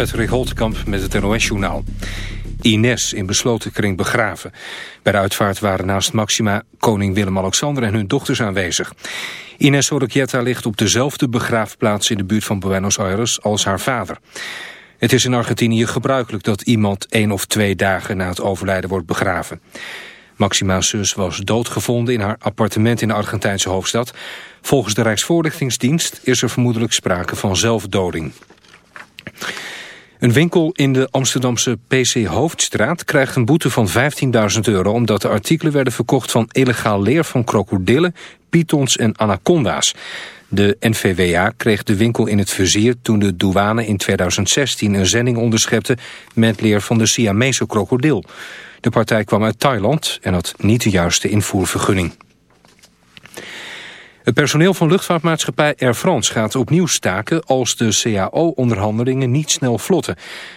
Patrick Holtkamp met het NOS-journaal. Ines in besloten kring begraven. Bij de uitvaart waren naast Maxima koning Willem-Alexander en hun dochters aanwezig. Ines Oroquieta ligt op dezelfde begraafplaats in de buurt van Buenos Aires als haar vader. Het is in Argentinië gebruikelijk dat iemand één of twee dagen na het overlijden wordt begraven. Maxima's zus was doodgevonden in haar appartement in de Argentijnse hoofdstad. Volgens de Rijksvoorlichtingsdienst is er vermoedelijk sprake van zelfdoding. Een winkel in de Amsterdamse PC Hoofdstraat krijgt een boete van 15.000 euro... omdat de artikelen werden verkocht van illegaal leer van krokodillen, pythons en anaconda's. De NVWA kreeg de winkel in het vizier toen de douane in 2016 een zending onderschepte met leer van de Siamese krokodil. De partij kwam uit Thailand en had niet de juiste invoervergunning. Het personeel van luchtvaartmaatschappij Air France gaat opnieuw staken als de CAO-onderhandelingen niet snel vlotten.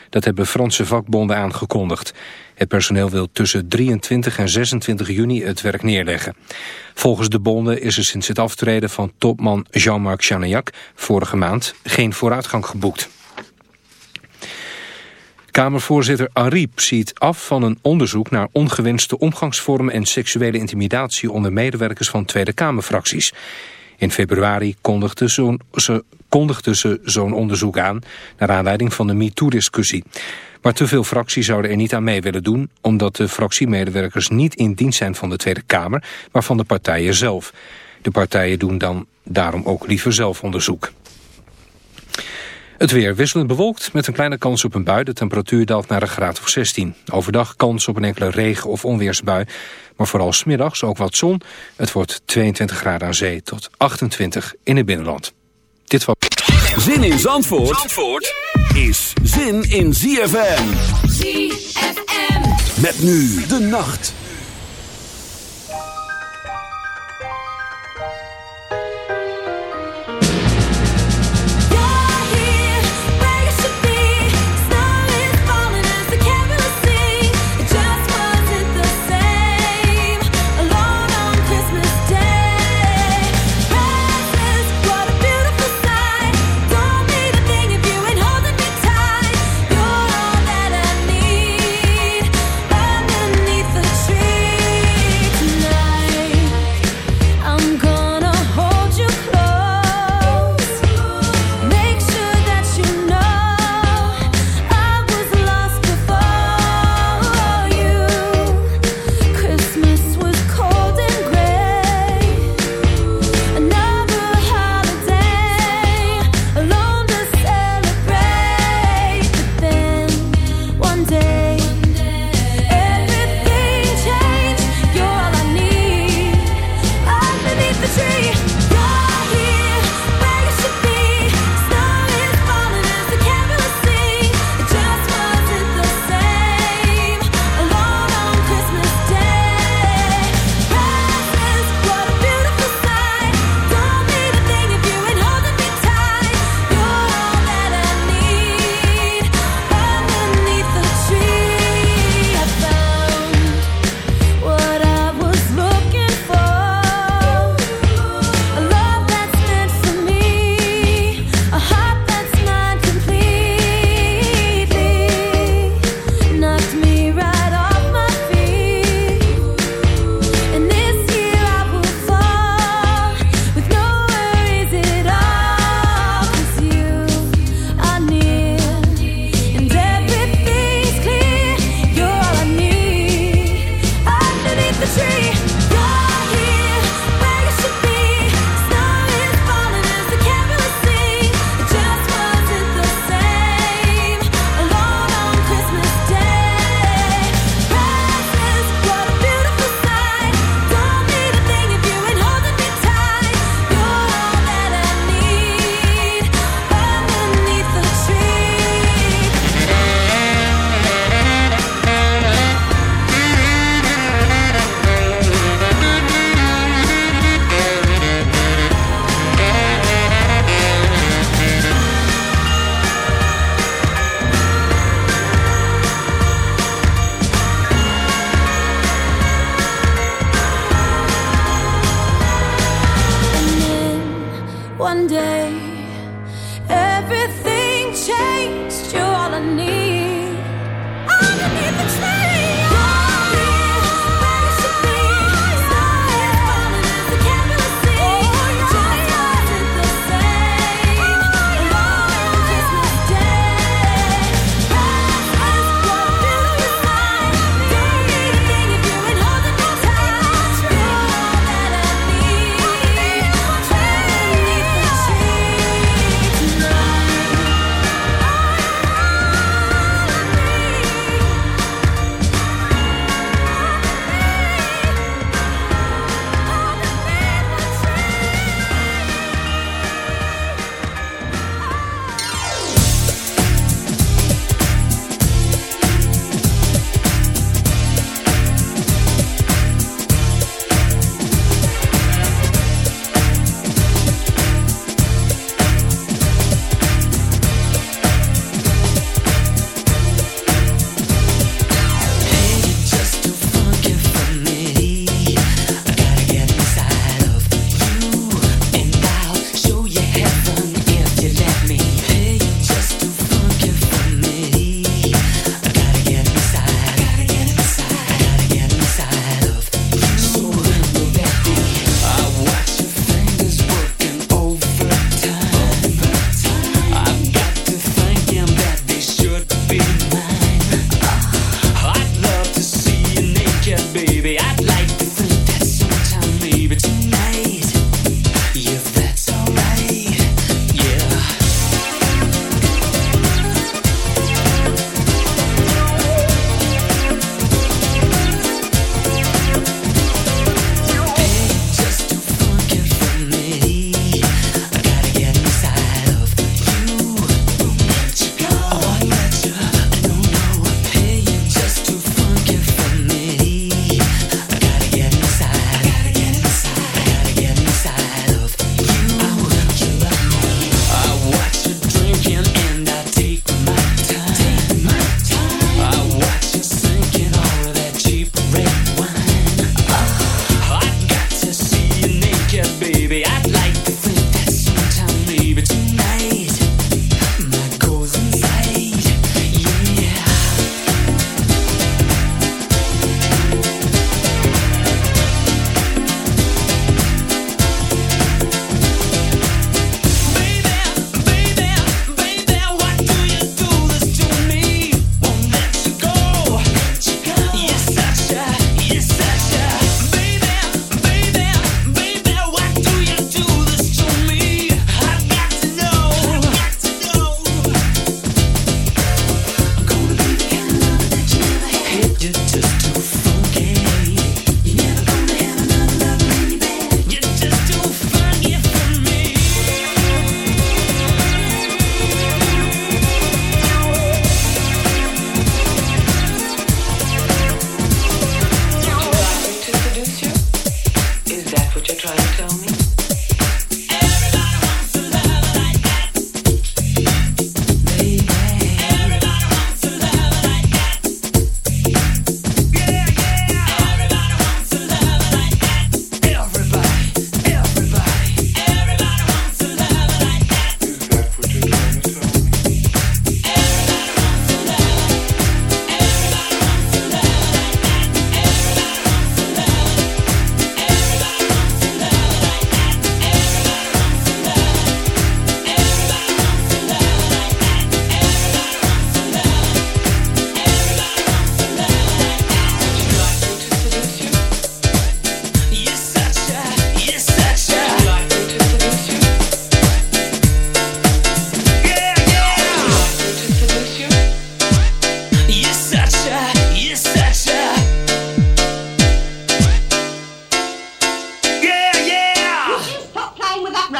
Dat hebben Franse vakbonden aangekondigd. Het personeel wil tussen 23 en 26 juni het werk neerleggen. Volgens de bonden is er sinds het aftreden van topman Jean-Marc Chanayac vorige maand geen vooruitgang geboekt. Kamervoorzitter Ariep ziet af van een onderzoek naar ongewenste omgangsvormen en seksuele intimidatie onder medewerkers van Tweede Kamerfracties. In februari kondigde, ze, kondigde ze zo'n onderzoek aan naar aanleiding van de MeToo-discussie. Maar te veel fracties zouden er niet aan mee willen doen... omdat de fractiemedewerkers niet in dienst zijn van de Tweede Kamer... maar van de partijen zelf. De partijen doen dan daarom ook liever zelf onderzoek. Het weer wisselend bewolkt met een kleine kans op een bui. De temperatuur daalt naar een graad of 16. Overdag kans op een enkele regen- of onweersbui. Maar vooral smiddags ook wat zon. Het wordt 22 graden aan zee tot 28 in het binnenland. Dit was... Zin in Zandvoort, Zandvoort is zin in ZFM. ZFM. Met nu de nacht.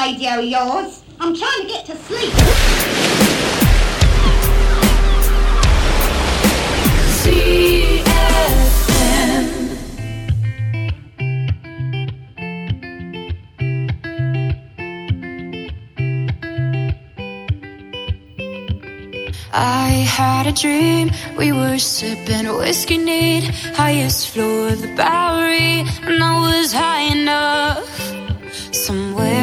radio yours. I'm trying to get to sleep. I had a dream, we were sipping whiskey neat, highest floor of the Bowery, and I was high enough somewhere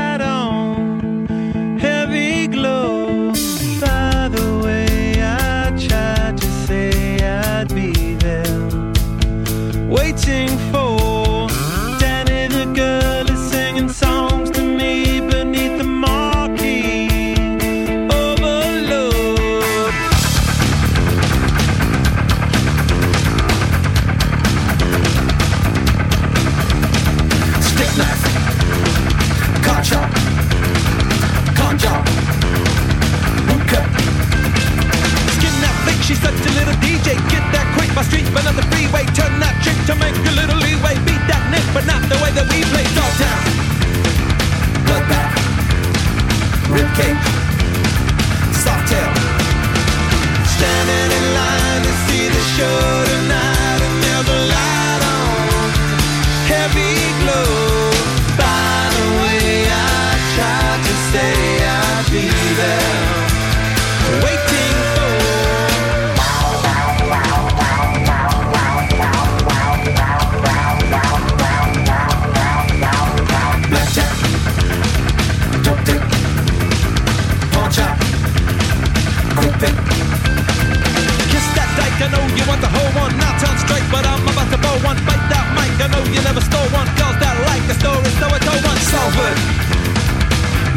Salford,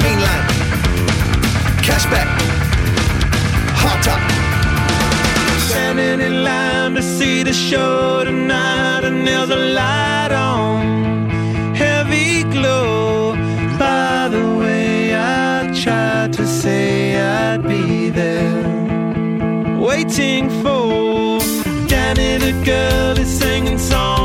mainland, cashback, hot top. Standing in line to see the show tonight, and there's a light on, heavy glow. By the way, I tried to say I'd be there, waiting for Danny the girl is singing songs.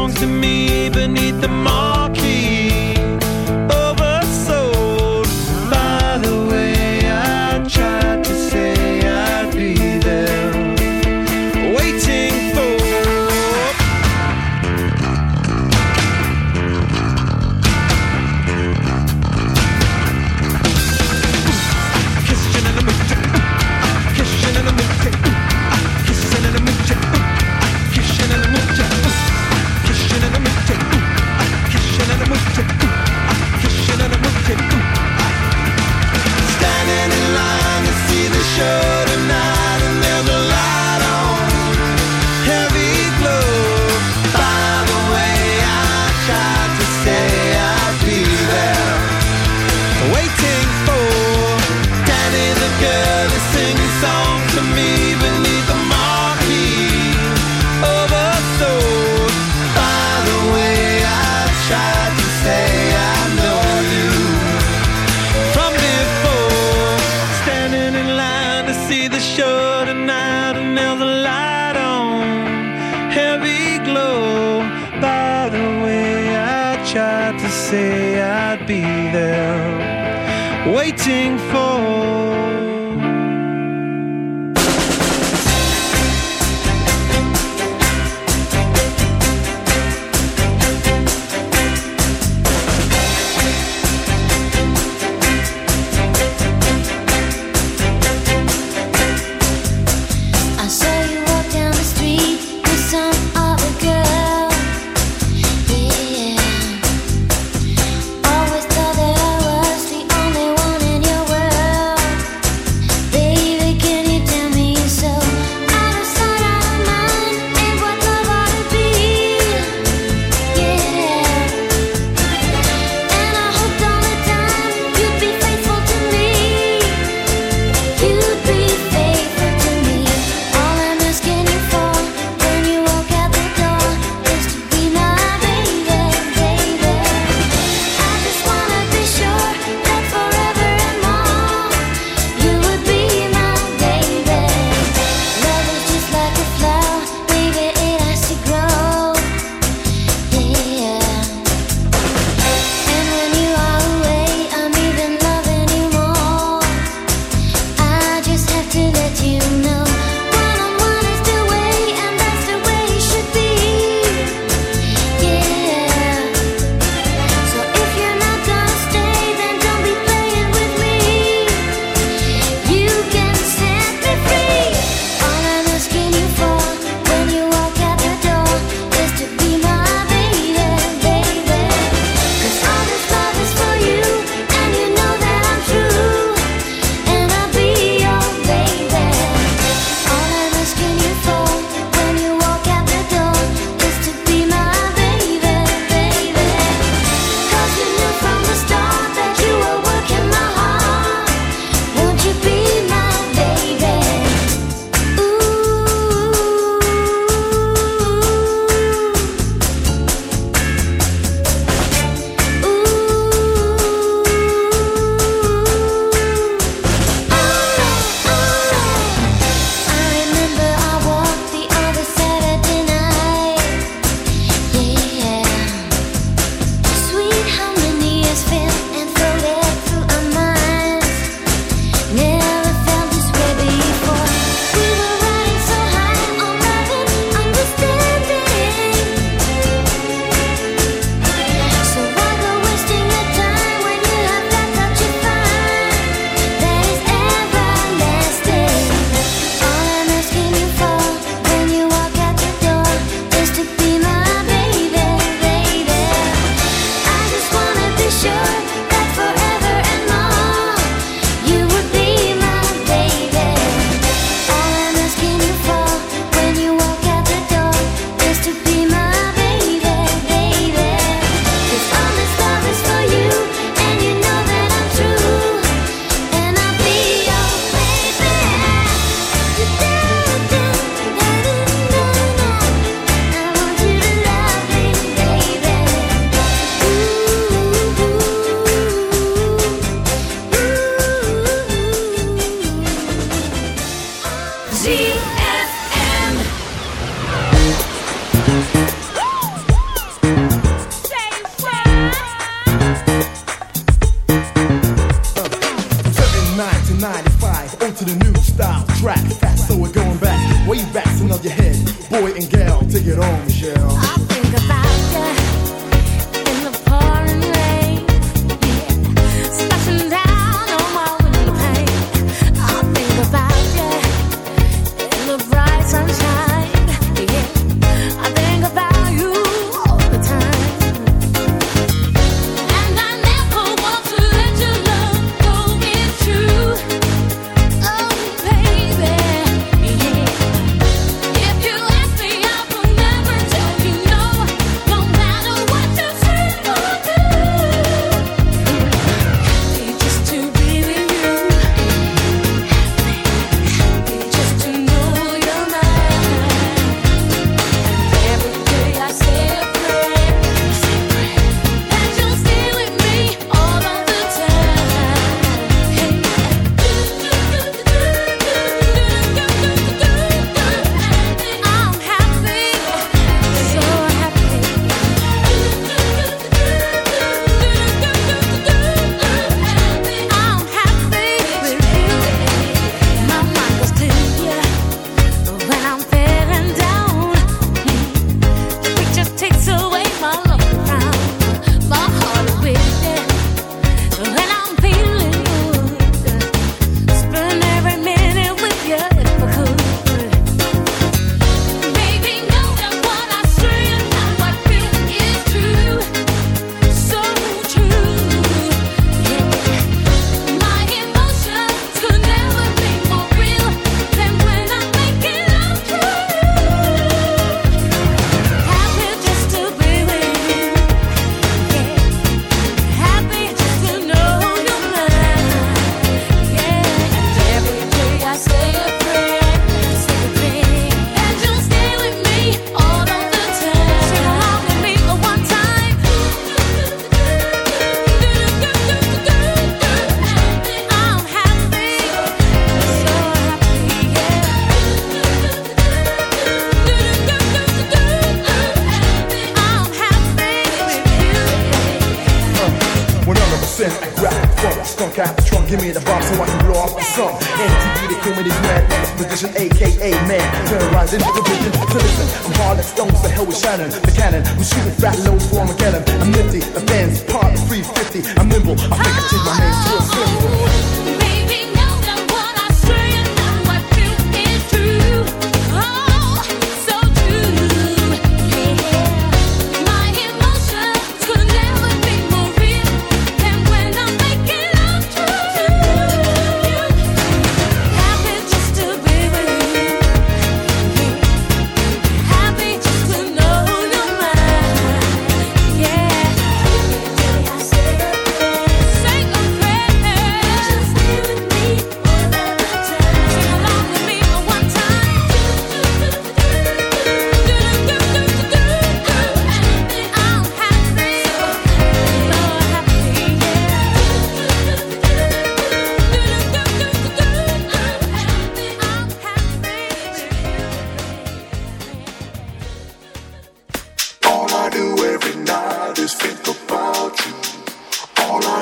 Be there waiting for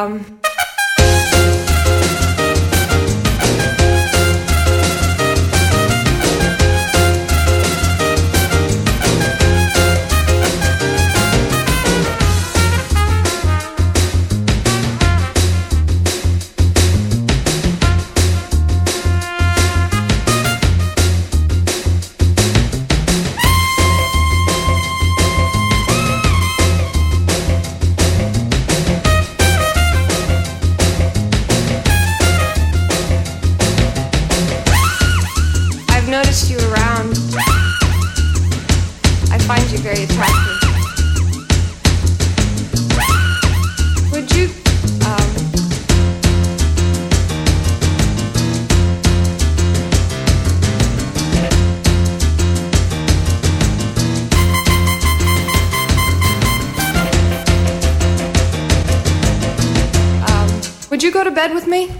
um, bed with me?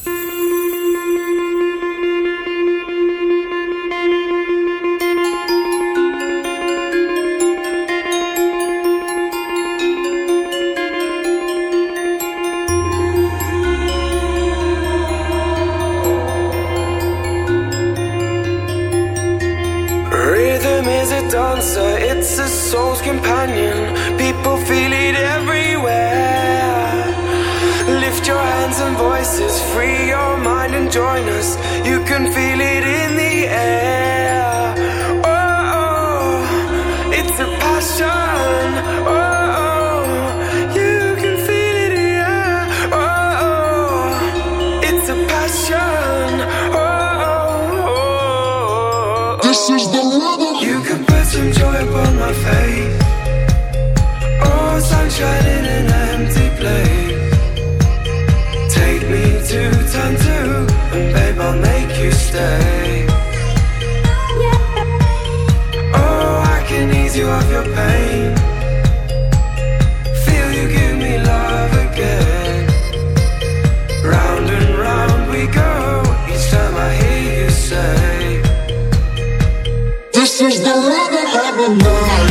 say. This is the living heaven night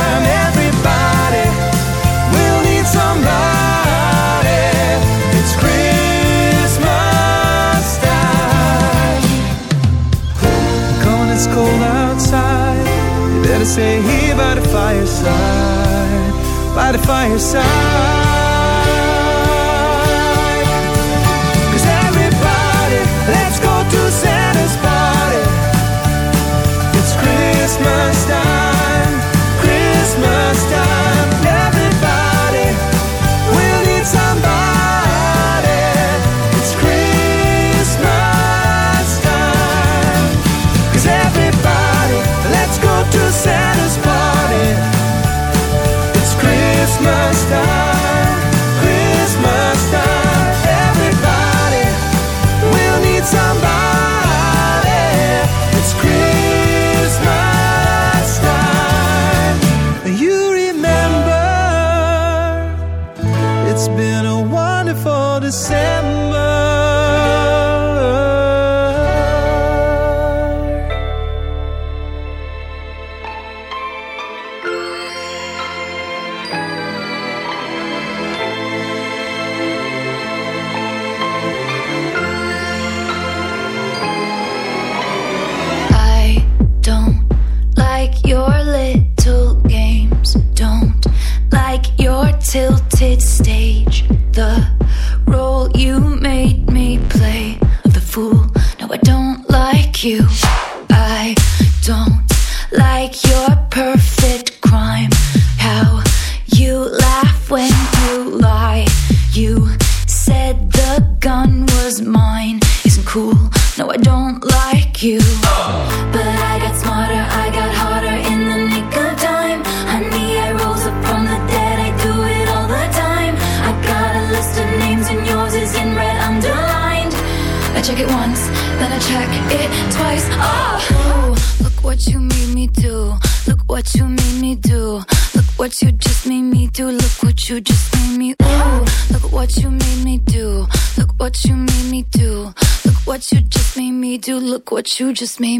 to stay here by the fireside, by the fireside. Just made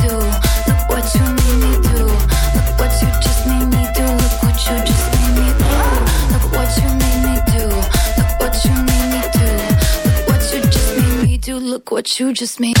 what you just made.